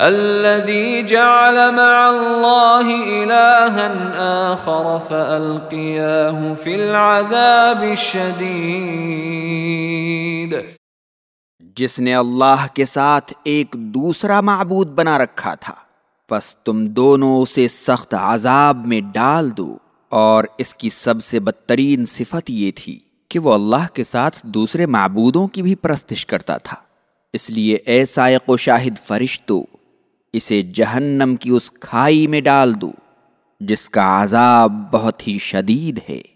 الذي جعل مع الله إلها آخر فألقياه في العذاب الشديد. جس نے اللہ کے ساتھ ایک دوسرا معبود بنا رکھا تھا، پس تم دونوں اسے سخت عذاب میں ڈال دو۔ اور اس کی سب سے بدترین صفت یہ تھی کہ وہ اللہ کے ساتھ دوسرے معبودوں کی بھی پرستش کرتا تھا۔ اس لیے اے سائق و شاہد فرشتو اسے جہنم کی اس کھائی میں ڈال دو، جس کا عذاب بہت ہی شدید ہے۔